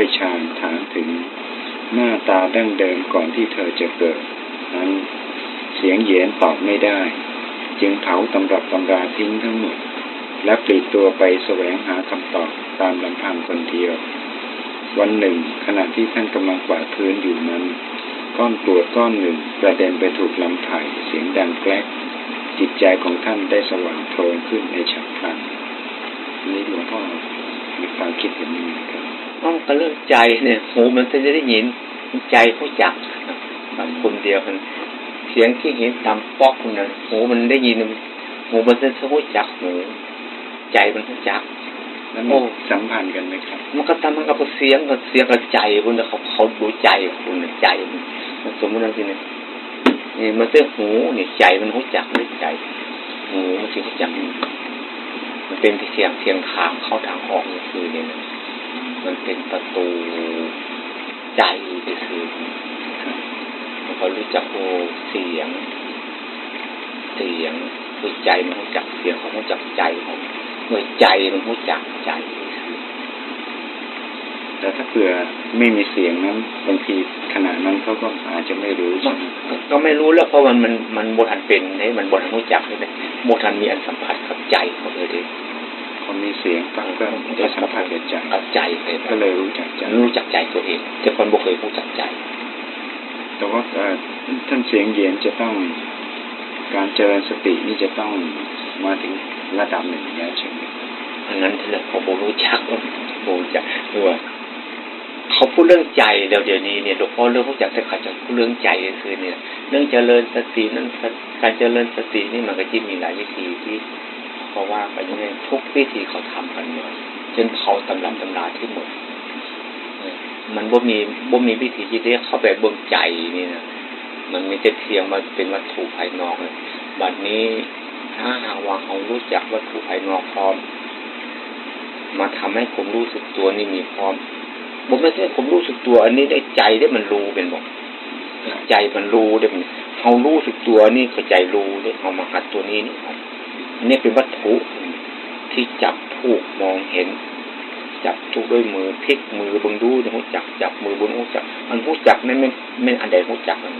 อาจารย์เว่ยชาญถามถึงหน้าตาดั้งเดิมก่อนที่เธอจะเกิด นั้นเสียงเยียนตอบไม่ได้ จึงเผาตำรับตำราทิ้งทั้งหมด และปลีกตัวไปแสวงหาคำตอบตามลำพังคนเดียว วันหนึ่ง ขณะที่ท่านกำลังกวาดพื้นอยู่นั้น ก้อนกรวดก้อนหนึ่งกระเด็นไปถูกลำไผ่เสียงดังแกลกจิตใจของท่านได้สว่างโพลงขึ้นในฉับพลันนี้หลวงพ่อมีความคิดเห็นยังไงครับ อ้อก็เรื่องใจเนี่ยหูมันจะได้ยินใจเขาจักแบบคนเดียวกันเสียงที่เห็นตามป๊อกคนนั้นหูมันได้ยินหูมันจะรู้จักหูใจมันรู้จักแล้วมันสัมพันธ์กันไหมครับ มันก็ทำมันกับเสียงกับเสียงกับใจคุณเขาเขาดูใจคุณใจมันสมมติว่าสิเนี่ยนี่มันเรื่องหูนี่ใจมันรู้จักหรือใจหูมันสิรู้จักมันเป็นที่เสียงเสียงขามเข้าทางออกนี่คือเนี่ย มันเป็นประตูใจไปคือมันก็รู้จักโอเสียง เสียงคือใจมันรู้จักเสียงเขารู้จักใจขาเมื่อใจมันรู้จักใจแต่ถ้าเผื่อไม่มีเสียงนั้นบางทีขณะนั้นเขาก็อาจจะไม่รู้ใช่ไหมก็ไม่รู้แล้วเพราะมันมันมันบทันเป็นเนี่ยมันบทันรู้จักเลยบทันมีอันสัมผัสกับใจเขาเลยดิ พอมีเสียงฟังก็ได้สัมผัสกับใจกับใจเลยก็เลยรู้จักใจรู้จักใจตัวเองแต่คนบ่เคยรู้จักใจ แต่ว่าเอ่อท่านเสียงเย็นจะต้องการเจริญสตินี่จะต้องมาถึงระดับหนึ่งแล้วใช่ไหมอันนั้นแหละเขาบ่รู้จักว่าบ่รู้จักว่าเขาพูดเรื่องใจเดี๋ยวเดี๋ยวนี้เนี่ยหลวงพ่อเรื่องรู้จักแต่เขาจะพูดเรื่องใจคือเนี่ย เรื่องเจริญสตินั้นการเจริญสตินี่มันก็จะมีหลายวิธีที่ เพราะว่าไปยังไงทุกวิธีเขาทำกันหมาจนเผาตำรับตำราที่หมด มันบ่มีบ่มีวิธีที่เรียกเข้าไปเบิ่งใจนี่นะมันมีแต่เพียงมาเป็นวัตถุภายนอกเลยบัดนี้ถ้าหากว่าเขารู้จักวัตถุภายนอกพร้อม มาทำให้ผมรู้สึกตัวนี่มีพร้อมผมไม่ใช่ผมรู้สึกตัว อันนี้ได้ใจได้มันรู้เป็นบอกใจมันรู้ได้มันเขารู้สึกตัวนี่ก็ใจรู้ได้เอามาหัดตัวนี้นี่อั นนี้เป็นวัตถุที่จับถูกมองเห็น จับทุกด้วยมือพลิกมือเบังดูเนี่ยหูจักจับมือบนหูจักมันหูจักนั่นไม่ไม่อันใดหูจักมัน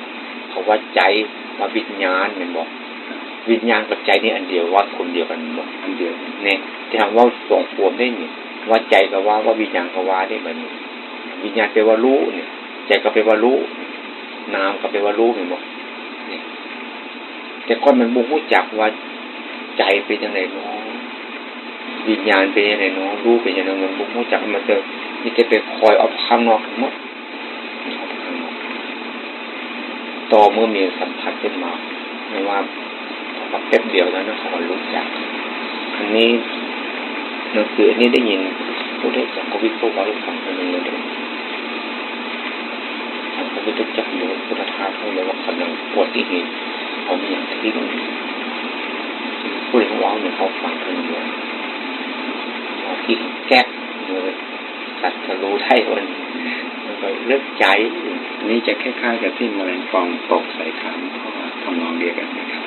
เขาว่าใจว่าวิญญาณมันบอก วิญญาณกับใจนี่อันเดียวว่าคนเดียวกันบอกอันเดียวเนี่ยที่ทำว่าส่งปวมได้เนี่ยว่าใจก็ว่าว่าวิญญาณก็ว่าได้เหมือนวิญญาณแปลว่ารู้เนี่ย ใจก็แปลว่ารู้นามก็แปลว่ารู้เห็นบอกเนี่ยแต่ก่อนมันบุกหูจักว่า ใจเป็นยังไงเนาะวิญญาณเป็นยังไงเนาะรู้เป็นยังไงมันบุกหูจักมันจะมีแต่ไปคอยเอาข้างนอกทั้งหมดเอาข้างนอกต่อเมื่อมีสัมผัสขึ้นมาไม่ว่ามาแป๊บเดียวแล้วนะขาก็รู้จัก อันนี้หนังสืออันนี้ได้ยินผู้ได้จากโควิดพวกเราได้ฟังกันเลยด้วยทางพระพุทธเจ้าอยู่พุทธทาสเขาเลยว่าคนนังปวดที่เห็นเขามีอย่างที่มัน ผู้ใดเขาว่าเนี่ยเขาฟังกันเลยเอาที่แก้เลยสัตว์จะรู้ได้วันมันก็เลือกใจอันนี้จะคล้ายๆกับที่แมลงปองตกใส่ขันเพราะว่าทำนองเดียวกันนะครับ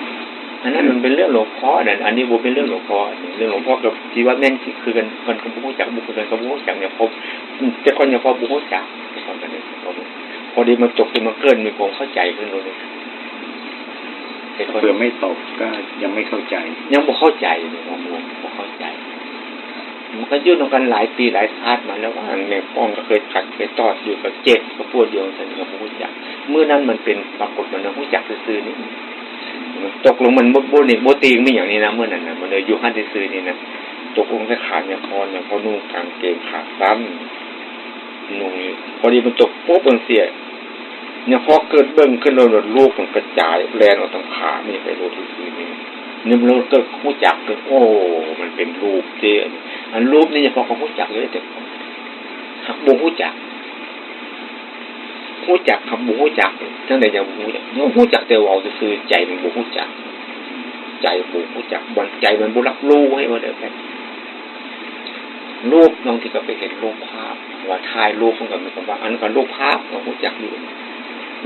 อันนั้นมันเป็นเรื่องหลวงพ่อเนี่ยอันนี้บุเป็นเรื่องหลวงพ่อเรื่องหลวงพ่อกับที่ว่าแม่นคือกันมันก็บุกจักบุคคลกันก็บุกจักเนี่ยพบแต่คนเนี่ยพอบุกจักตอนนี้พอดีมันจบที่มันเกินมีความเข้าใจขึ้นเลย เผื่อไม่ตกก็ยังไม่เข้าใจ ยังบ่เข้าใจเลยว่าบุบ่เข้าใจ มันก็ยุ่งกันหลายปีหลายชาติมาแล้วว่าเนี่ยป้องก็เคยกัดเคยตอดอยู่กับเจ็บกับปวดเดียวแต่ก็บุกจักเมื่อนั้นมันเป็นปรากฏมันบุกจักซื่อๆนี่ตกลงมันบนนี่โบตีงไม่อย่างนี้นะเมื่อนั้นนะมันเลยอยู่ห้านซื้อนี่นะตกลงแค่ขาดเนี่ยพอเนี่ยพอนุ่งกางเกงขาดซ้ำนุ่งพอดีมันตกปุ๊บมันเสีย เนี่ยพอเกิดเบิ่งขึ้นเราลูกมันกระจายแลนออกทางขานี่ไปรูที่ซื้อนี่เนี่ยมันเกิดหูจักเกิดโอ้ มันเป็นรูปเจอันรูปนี่เฉพาะเขาหูจักเลยแต่หักบุหูจักหูจักคำบุหูจักทั้งใดจะบุหูจักเนี่ยหูจักแต่ว่าเอาซื้อใจมันบุหูจัก ใจบุหูจักบันใจมันบุรับรู้ให้มาเด้อแค่รูปน้องที่ก็ไปเห็นรูปภาพว่าถ่ายรูปมันก็มีคำว่าอันนั้นก็รูปภาพเราหูจักอยู่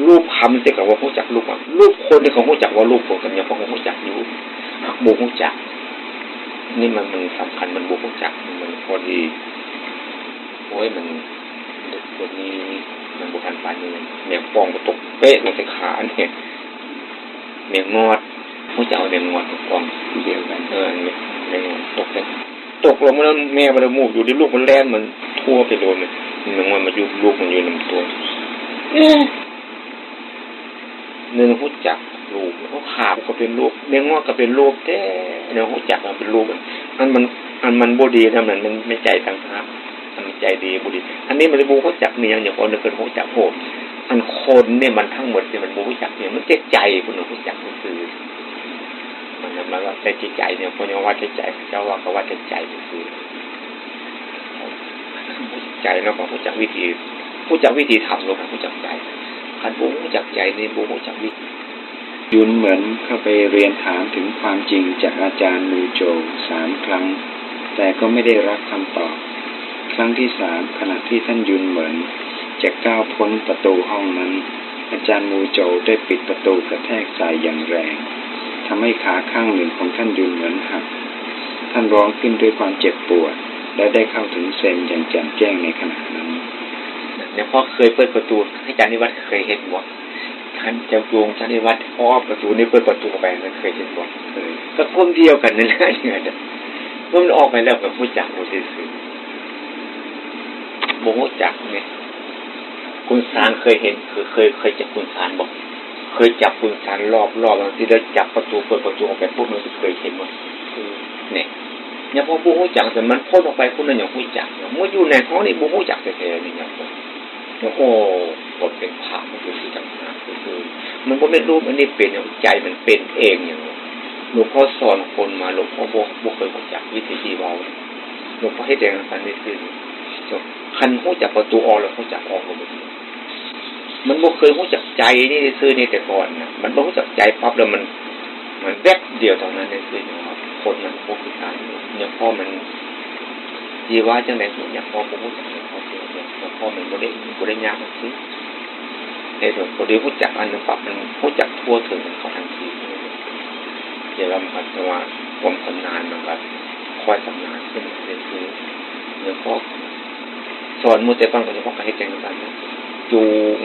รูปคำที่กับว่าหูจักรูปอะรูปคนที่เขาหูจักว่ารูปคนกันเนี่ยเขาหูจักอยู่หักบุหูจัก นี่มันมันสำคัญมันบุหูจักมันพอดีโอ้ยมันตัวนี้มันบุคันปานนี้เนี่ยปองกระตกเป๊ะลงใส่ขาเนี่ยเนี่ยงอดผู้จะเอาเนี่ยงอดปองเดียวกันเออเนี่ยเนี่ยงอตกเลยตกลงมาแล้วแม่มันมูกอยู่ที่ลูกมันแล่นมันทั่วไปโดนเลยมันมันมายุบลูกมันอยู่ลำตัว เนื้อหูจักลูกเขาขาบก็เป็นลูกเนื้องอกก็เป็นลูกแท้เนื้อหูจักก็เป็นลูกมันมันอันมันบดีทำนั้นมันไม่ใจต่างหากมันใจดีบุดีอันนี้มันบูเขาจักเนี่ยอย่างคนเกินเขาจักโหดอันคนเนี่ยมันทั้งหมดเนี่ยมันบูจักเนี่ยมันเจ๊ใจคุณหนูจักก็คือมันมันว่าใจใจเนี่ยคนยังว่าใจใจเจ้าว่าก็ว่าใจใจคือใจแล้วก็รู้จักวิธีรู้จักวิธีทำลงรู้จักใจ คันบูรู้จักใจนี่บูรู้จักวิยุนเหมือนเข้าไปเรียนถามถึงความจริงจากอาจารย์มูโจสามครั้ง แต่ก็ไม่ได้รับคำตอบ ครั้งที่สามขณะที่ท่านยุนเหมือน จะก้าวพ้นประตูห้องนั้น อาจารย์มูโจได้ปิดประตูกระแทกใส่อย่างแรงทำให้ขาข้างหนึ่งของท่านยุนเหมือนหัก ท่านร้องขึ้นด้วยความเจ็บปวด และได้เข้าถึงเซนอย่างแจ่มแจ้งในขณะนั้น เนี่ยพ่อเคยเปิดประตูให้อาจารย์นิวัฒน์เคยเห็นว่ท่านจะดวงชั้นในวัดอ้อประตูนี่เปิดประตูไปมันเคยเห็นบ่เคยก็คนเดียวกันนั่นแหละอย่างเงี้ยเมื่อมันออกไปแล้วกับผู้จักผู้ซื่อโมโหจักเนี่ยคุณสารเคยเห็นคือเคยเคยจับคุณสารบอกเคยจับคุณสารรอบรอบบางทีเราจับประตูเปิดประตูออกไปปุ๊บมันเคยเห็นมั้ยเนี่ยเนี่ยพอผู้หูจักแต่มันพ้นออกไปคนนั้นอย่างหูจักเมื่ออยู่ในห้องนี่ผู้หูจักแต่แท้นี่ย โอ้บทเป็นภามันคือสิ่งต่างๆคือ มันก็ไม่รู้มันนี่เป็นใจมันเป็นเองอย่างหลวงพ่อสอนคนมาหลวงพ่อบอกบอกเคยบอกจากวิธีที่เบาหลวงพ่อให้แดงสันนิคือคันหูจักประตูออกแล้วหูจักออกหมดมันบ่เคยหูจักใจนี่ซื้อนี่แต่ก่อนนะมันบ่หูจักใจปั๊บแล้วมัน มันแวบเดียวเท่านั้นเลยคือคนมันพวกคือทางเนี่ยพ่อมันยีว่าจังไหนอย่างพ่อผมหูจักเนี่ยพ่อเดียวเนี่ย พ่อมันบ่ได้บ่ได้ยากมันคือในส่วนพอดีผู้จักอันนึงปรับมันผู้จักทั่วถึงเขาทันทีเดี๋ยวเราพัฒนาความชำนาญมันก็ค่อยชำนาญขึ้นเรื่อยๆเนี่ยพ่อสอนมูเตปังก็จะพ่อให้แกงกันจู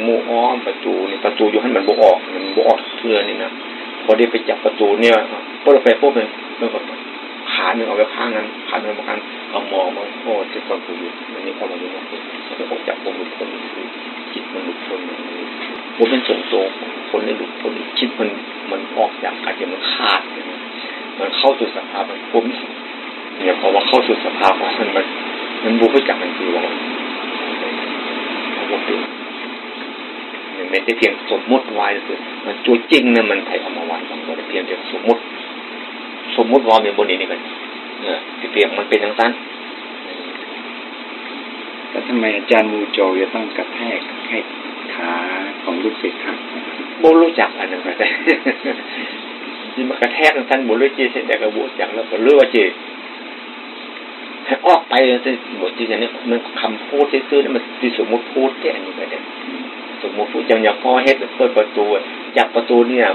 มูอ้อมประตูนี่ประตูอยู่ให้มันบกออกมันบกออกเพื่อนี่นะพอได้ไปจับประตูเนี่ยพอเราไปปุ๊บเนี่ยมันก็ ขาหนึ่งเอาไปข้างนั้นขาหนึ่งมาข้างเอามองมาโอ้ที่ประตูอยู่มันนี่พอมาดูว่ามันก็จับผมหลุดพ้นจิตมันหลุดพ้นผมเป็นส่วนตัวคนได้หลุดพ้นคิดมันมันออกจากอาจจะมันขาดมันเข้าสู่สภาพมันผมเนี่ยพราะว่าเข้าสู่สภาพของมันมันมันบูไปจับมันคือว่ามันเป็นไม่ได้เพียงสมมติไว้คือมันตัวจริงเนี่ยมันไผ่ออกมาไว้มันก็เพียงแต่สมมติ สมมุติว่ามีบนนี้นี่กันเนี่ยเพียงมันเป็นทั้งสั้นแล้วทำไมอาจารย์มูโจจะต้องกระแทกให้ขาของลูกศิษย์ครับโบรู้จักอันนึงแต่ที่มันกระแทกทั้งสั้นโบรู้จีเสร็จแต่กระบุจักแล้วก็เลือกจีให้ออกไปเลยบทที่อย่างนี้มันคำพูดซื่อๆนี่มันที่สมมติพูดแค่นี้ไปเด็สมมติพูดอย่างอย่างพ่อเฮ็ดเปิดประตูจับประตูเนี่ย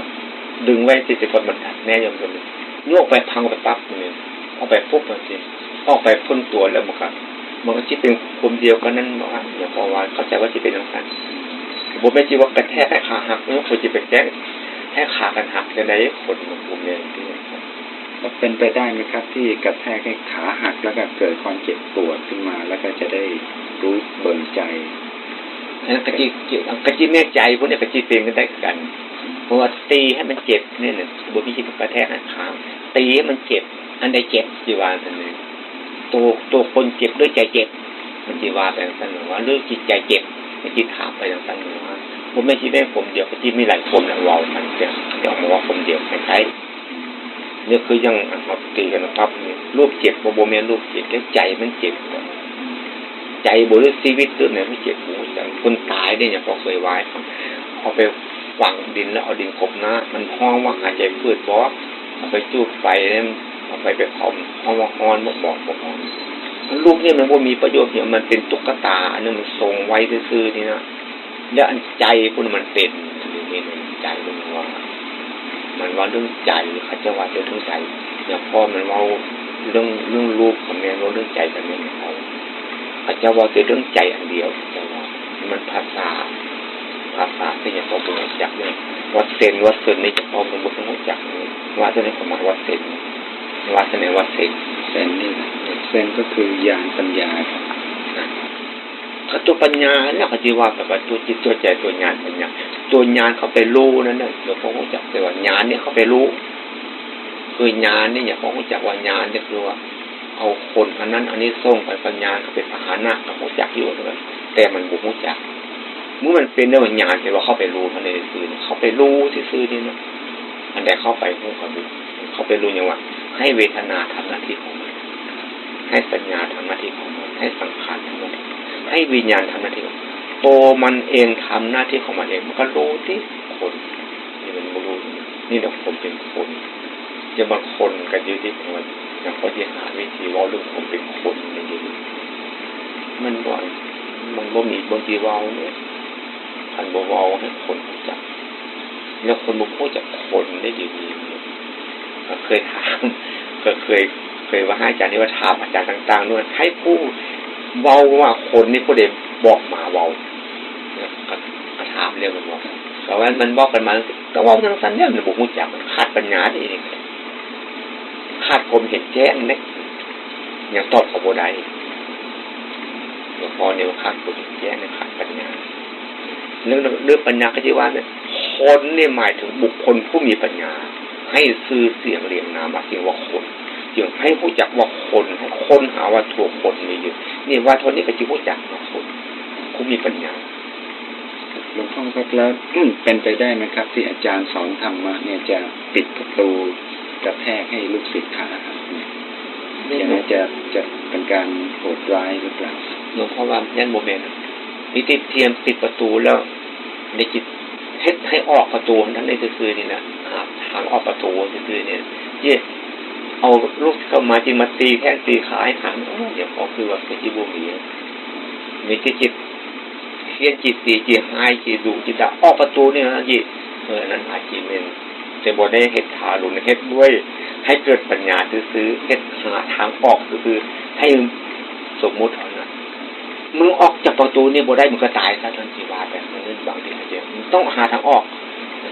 ดึงไว้ติดติดกับมันแน่ยมเลย โยกไปพังไปปั๊บเนี่ยออกไปปุ๊บมันสิออกไปพ้นตัวแล้วมันก็มันก็คิดเป็นคนเดียวกันนั่นว่าอย่างพอว่าเข้าใจว่าจะเป็นอย่างนั้นผมไม่จีว่ากระแทกให้ขาหักเนี่ยคนจะไปแจ้งให้ขากันหักจะได้คนของผมเนี่ยเป็นไปได้ไหมครับ ที่กระแทกให้ขาหักแล้วก็เกิดความเจ็บปวดขึ้นมา แล้วก็จะได้รู้เบิ่งใจกระจีกระจีแน่ใจพวกนี้กระจีเตียงกันได้กัน เพราะว่าตีให้มันเจ็บเนี่ยบุพิชิตกระแทกนะขาตีให้มันเจ็บ อันใดเจ็บจีวาสันเลยตัวตัวคนเจ็บด้วยใจเจ็บ มันจีวาแต่สันหรือว่าเรื่องจิตใจเจ็บมันจีถามไปสันหรือว่าผมไม่คิดได้ผมเดียวกระจีมีหลายคนนะเรามันจะเดี๋ยวมาว่าผมเดียวคล้เนี่ยคือยังมาตีกันนะครับรูปเจ็บโบเมียนรูปเจ็บแล้วใจมันเจ็บใจบริสุทธิ์ตัวเนี่ยไม่เจ็บหูจังคนตายเนี่ยอย่างพอเคยไว้เอาไป ฝังดินแล้วเอาดินกบนะมันห้องว่าหายใจพืชบอสเอาไปจูดไฟเนี่ยเอาไปไปพอมห้องว่าฮอนบอกบอกบอกลูกเนี่ยมันว่ามีประโยชน์เนี่ยมันเป็นตุ๊กตาอันนึงมันทรงไว้ซื่อๆนี่นะแล้วอันใจพวกมันเป็นนี่ใจมันว่า มันว่าเรื่องใจเขาจะว่าเรื่องใจอย่างพ่อมันว่าเรื่องเรื่องรูปของแม่ว่าเรื่องใจกันแม่เขาเขาจะว่าเรื่องใจอันเดียวมันภาษา ภาษาที่ยังพอเป็นรู้จักเลยวัดเซนวัดเซนนี่จะพอเป็นบุคคลรู้จักว่าจะในประมาณวัดเซนวัดเซนวัดเซนเซนนี่นะเซนก็คือญาณปัญญาครับก็ตัวปัญญาเนี่ยเขาจะว่าแบบว่าตัวจิตตัวใจตัวญาณปัญญาตัวญาณเขาไปรู้นั่นน่ะเดี๋ยวพอรู้จักแต่ว่าญาณเนี่ยเขาไปรู้คือญาณเนี่ยอย่าพอรู้จักว่าญาณเนี่ยคือว่าเอาคนอันนั้นอันนี้ส่งไปปัญญาเขาเป็นพาหนะเขารู้จักอยู่แต่แต่มันบุกรู้จักเมื่อมันเป็นเรื่องญาณแต่ว่าเข้าไปรู้มันในซื่อเขาไปรู้ซื่อนี่นะอันใดเข้าไปพวกเขาดูเขาไปรู้อย่างว่า ให้เวทนาทำหน้าที่ของมัน ให้สัญญาทำหน้าที่ของมัน ให้สังขารทำหน้าที่ให้วิญญาณทำหน้าที่ของโตมันเองทำหน้าที่ของมันเองมันก็รู้ที่คนนี่มันรู้นี่เราผมเป็นคนจะมาคนกันยู่ที่คนอย่างพอที่หาวิธีว่าเรื่องผมเป็นคนมันอยู่มันบ่อนมันบ่มีบางทีว่าเนี่ยันบ่เวาให้คนรู้จัก แล้วคนบ่พูดจากคนได้ดีๆเคยถามก็เคยเคยว่าให้อาจารย์นี่ว่าถามอาจารย์ต่างๆด้วยให้ผู้เว้าว่าคนนี่ผู้เด็กบอกมาเว้าก็ถามเรื่องมันบอกแต่ว่ามันบอกกันมาก็ว้าทางสันเนี่ยมันบ่รู้จักมันขาดปัญญาเองขาดคมเห็นแจ้งเนี่ยยังตอบเขาบ่ได้หลวงพ่อเนี่ยขาดความเห็นแจ้งเนี่ยขาดปัญญา เรื่องเรื่องปัญญาก็จะว่าเนี่ยคนเนี่ยหมายถึงบุคคลผู้มีปัญญา ให้ซื้อเสียงเรียงนามว่าเสียงว่าคนจึงให้ผู้จักว่าคนให้คนหาว่าถั่วคนมีอยู่นี่ว่าทนนี้ก็จะผู้จักว่าคนผู้มีปัญญาหลวงพ่อครับแล้วเป็นไปได้ไหมครับ ที่อาจารย์สอนธรรมะเนี่ยจะปิดประตูกระแทกให้ลูกศิษย์ขาหักเนี่ยอย่างนี้จะจะเป็นการโหดร้ายหรือเปล่าหลวงพ่อว่ายันโมเมนต์ นี่ติดเทียมปิดประตูแล้วในจิตเฮ็ดให้ออกประตูทั้งในซื่อๆนี่นะหาทางออกประตูซื่อๆเนี่ยเย่เอาลูกเข้ามาจิมาตีแข้งตีขาให้หันเดี๋ยวพอคือว่าเป็นจิบุมีมีที่จิตเฮียนจิตตีจิตหายจิตดูจิตดาออกประตูนี่นะจิเออนั้นอาจีเมนแต่บอได้เฮ็ดทารุณเฮ็ดด้วย ให้เกิดปัญญาซื้อเฮ็ดหาทางออกคือให้สมมุติเท่าน มึงออกจากประตูนี่บ่ได้มึงก็ตายซะทันทีว่าแบบนั้นบางทีเดียวมึงต้องหาทางออก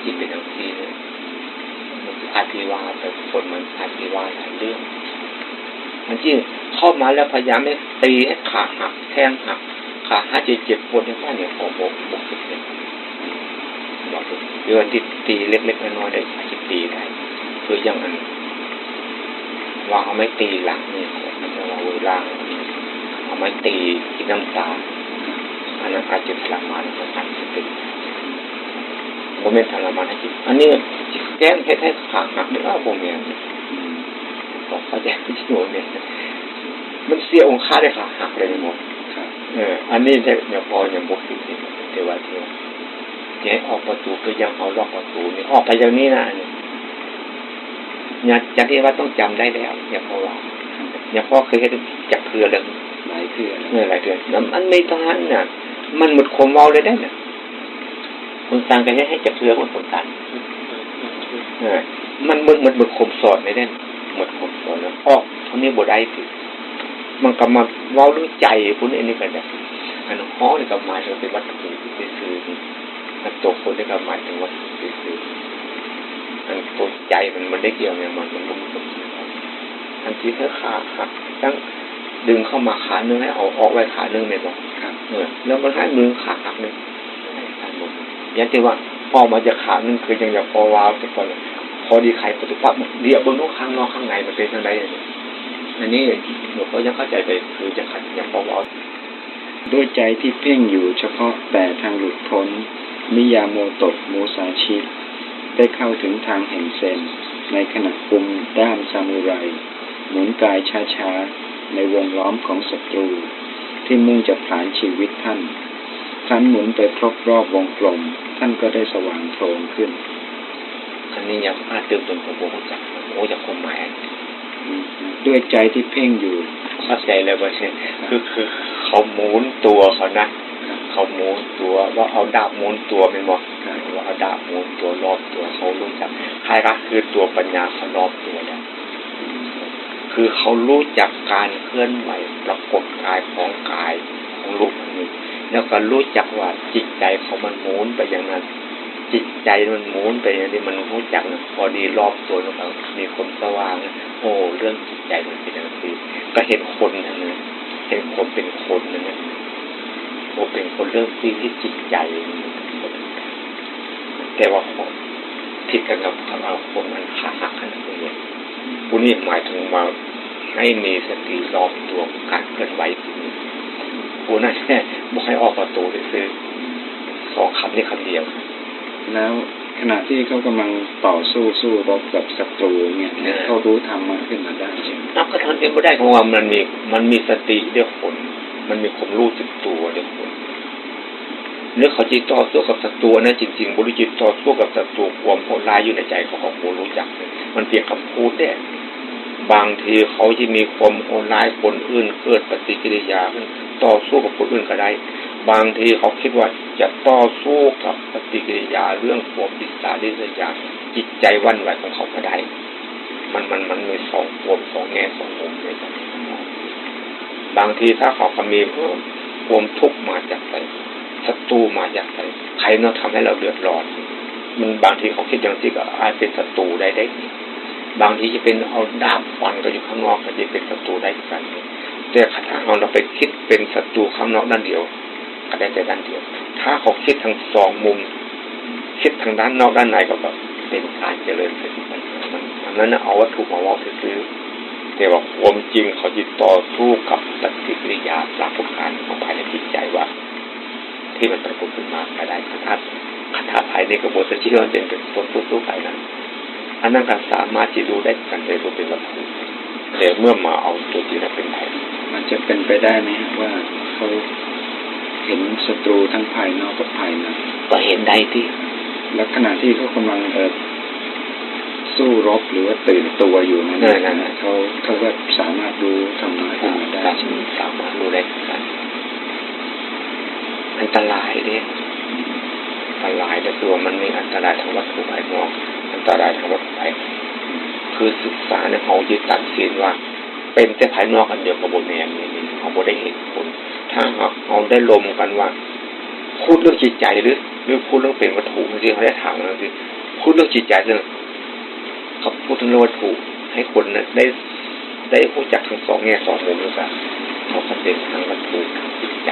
จิตเป็นทั้งทีเลยอาธิวาแต่คนมันอาธิวาหลายเรื่องมันจริงเข้ามาแล้วพยายามให้ตีให้ขาหักแทงหักขาหักเจ็บเจ็บปวดในบ้านเนี่ยของผมบอกเลยบอกเลยเดือนที่ตีเล็กๆน้อยๆได้อาจจะตีได้คืออย่างนั้นว่าเอาไม่ตีหลังนี่มันจะว่าเวลา เอาไม่ตีที่น้ำตาอันนั้นอาจจะทรมานสถานสติโมเมนต์ทรมานให้จิตอันนี้แก้งเพชรให้ขาหักได้ว่าโมเมนต์บอกเขาแจ้งที่โมเมนต์มันเสียองค์ค่าได้ขาหักเลยหมดครับเออ อันนี้เนี่ยพอยังบกอยู่ที่เทวาเทวอย่าให้ออกประตูก็ยังเอาล็อกประตูนี่ออกไปอย่างนี้นะเนี่ยอย่างที่ว่าต้องจำได้แล้วอย่าพอว่าอย่าพ่อเคยให้จับเพื่อเรื่องหลาย เทื่อแล้วเมื่อไรเดือนน้ำมันไม่ทันน่ะ มันหมดความเมาเลยได้น่ะคนสั่งกันให้ให้จับเพื่อคนคนตันเออมันหมดหมดหมดข่มสอนไม่ได้หมดข่มสอนแล้วออกเท่านี้บ่ได้ติมันก็มาเว้าเรื่องใจพุ่นอันนี้กันเนี่ยอันฮ้อนี่ก็หมายถึงเป็นวัตถุซื่อๆอันตัวคนนี่ก็หมายถึงวัตถุซื่อๆอันตัวใจมันมันได้เกี่ยวเนี่ยมันมันมันมันอันที่เธอขาหักตั้ง ดึงเข้ามาขาหนึ่งให้เอาออกไว้ขาหนึ่งเนี่ยบอกครับเออแล้วมันให้มือขาหักหนึ่งยันที่ว่าพอมาจะขาหนึ่งคือยังอยากพอวาวแต่ก่อนเลยพอดีไข่ปฏิปักษ์เดียวบนนู้นข้างนอกข้างในมันเป็นทางใดเนี่ยอันนี้หนูก็ยังเข้าใจไปคือจะขัดยังพอวาวด้วยใจที่เพ่งอยู่เฉพาะแต่ทางหลุดพ้น นิยาโมโตะโมซาชิได้เข้าถึงทางแห่งเซนในขณะกุมด้ามซามูไร หมุนกายช้าๆ ในวงล้อมของศัตรู ที่มุ่งจะผลานชีวิตท่านครั้นหมุนไปครบรอบวงกลม ท่านก็ได้สว่างโพลงขึ้นอันนี้ยังอาจเติมตนผมโอ้จักโอ้จากความหมายด้วยใจที่เพ่งอยู่เข้าใจเลยว่าใช่คือคือเขาหมุนตัวเขานะเขาหมุนตัวว่าเอาดาบหมุนตัวเป็นบอกว่าเอาดาบหมุนตัวรอบตัวเขารู้จักใครรักคือตัวปัญญาเขารอบตัวแล้ว คือเขารู้จักการเคลื่อนไหวปรากฏกายของกายของรูปนี้ แล้วก็รู้จักว่าจิตใจเขามันหมุนไปอย่างนั้น จิตใจมันหมุนไปอย่างนี้มันรู้จักนะพอดีรอบตัวของเรามีคนสว่างนะโอ้เรื่องจิตใจมันเป็นอย่างนี้ก็เห็นคนนะนะเห็นคนเป็นคนนะนะโอ้เป็นคนเรื่องที่ที่จิตใจแต่ว่าผิดกันกับเอาคนมันขาหักขนาดนี้ ผู้นี้หมายถึงว่าให้มีสติรอบตัวการเคลื่อนไหวที่นี้ผู้นั้นแค่บอกให้ออกประตูไปซื้อสองคำนี้คำเดียว แล้วขณะที่เขากำลังต่อสู้สู้รบกับศัตรูเนี่ยเออเขารู้ธรรมะขึ้นมาได้ใช่ไหมนับก็ทำเองไม่ได้เพราะว่ามันมีมันมีสติเดียวคนมันมีความรู้สึกตัวเดียวคน เนื้อเขาจิตต่อสู้กับศัตรูนะจริง ๆบริจิตต่อสู้กับศัตรูความโหดร้ายอยู่ในใจเขาของโรู้จัก มันเพียงคำพูดเนี่ยบางทีเขาจะมีความโหดร้ายคนอื่นเกิดปฏิกิริยาต่อสู้กับคนอื่นก็ได้ บางทีเขาคิดว่าจะต่อสู้กับปฏิกิริยาเรื่องความดิสาดิสยาจิตใจวันไหวของเขาก็ได้ มันมันมันมีสองปมสองแง่สองมุมเลยกันบางทีถ้าเขาก็มีความทุกข์มาจากไหน ศัตรูมาจากไหนใครเนาะทำให้เราเดือดร้อน มันบางทีเขาคิดอย่างที่ก็อาจเป็นศัตรูได้ได้บางทีจะเป็นเอาดาบฟันก็อยู่ข้างนอกก็จะเป็นศัตรูได้เหมือนกันแต่ถ้าเราเราไปคิดเป็นศัตรูข้างนอกด้านเดียวก็ได้แต่ด้านเดียว ถ้าเขาคิดทั้งสองมุม คิดทางด้านนอกด้านในก็แบบเป็นการเจริญสติปัญญามันอันนั้นเอาวัตถุมาว่าซื้อแต่ว่าความจริงเขาจิตต่อสู้กับปฏิกิริยาปรากฏการณ์ของภายในจิตใจว่า ที่มันปรากฏขึ้นมาภายในคาถาคาถาภายในกระบวนการที่เราเป็นเป็นตัวสู้สู้ภายในอันนั้นการสามารถที่รู้ได้กันในรูปเป็นวัตถุแต่เมื่อมาเอาตัวที่เราเป็นไทยมันจะเป็นไปได้ไหมฮะว่าเขาเห็นศัตรูทั้งภายนอกกับภายในก็เห็นได้ที่ แล้วขณะที่เขากำลังเออสู้รบหรือว่าตื่นตัวอยู่นั้นนั่นนั่นนะเขาเขาก็สามารถรู้ธรรมะขึ้นมาได้ได้ใช่ไหมสามารถรู้ได้เหมื อันตรายเนี่ยอันตรายแต่ตัวมันมีอันตรายทางวัตถุภายนอก อันตรายทางวัตถุภายคือศึกษาเนี่ยเขายึดตัดสินว่า เป็นแต่ภายนอกอันเดียวกับบนแนมนี่เขาบ่ได้เห็นผลถ้าหากเขาได้ลมกันว่าพูดเรื่องจิตใจหรือหรือพูดเรื่องเป็นวัตถุที่เขาได้ถามนะคือพูดเรื่องจิตใจเรื่องเขาพูดถึงเรื่องวัตถุให้คนนะได้ได้รู้จักทั้งสองแง่สองมุมด้วยกันเขาก็เป็นทั้งวัตถุทั้งจิตใจ